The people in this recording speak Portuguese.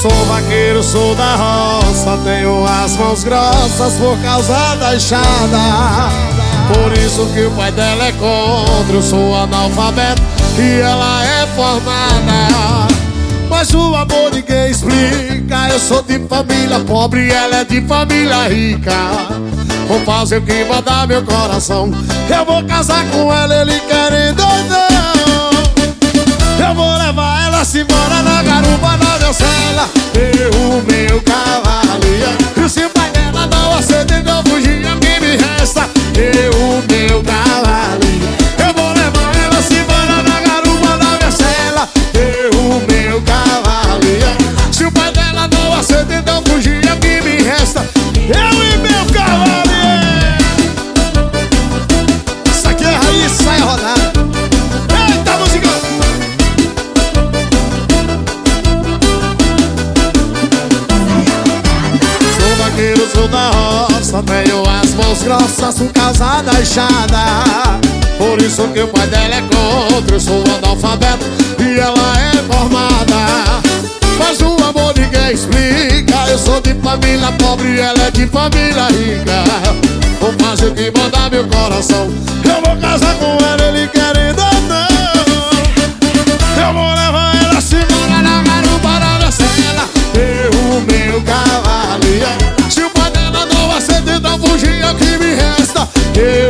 sou vaqueiro, sou da roça Tenho as mãos grossas por causa da enxada Por isso que o pai dela é contra Eu sou analfabeto e ela é formada. Mas o amor ninguém explica Eu sou de família pobre e ela é de família rica. Vou fazer o que mandar meu coração Eu vou casar com ela, ele querendo ou não sou da roça Tenho as mãos grossas por causa da enxada Por isso que o pai dela é contra Eu sou analfabeto e ela é formada. Mas o amor ninguém explica Eu sou de família pobre e ela é de família rica. Vou fazer o que mandar meu coração Yeah.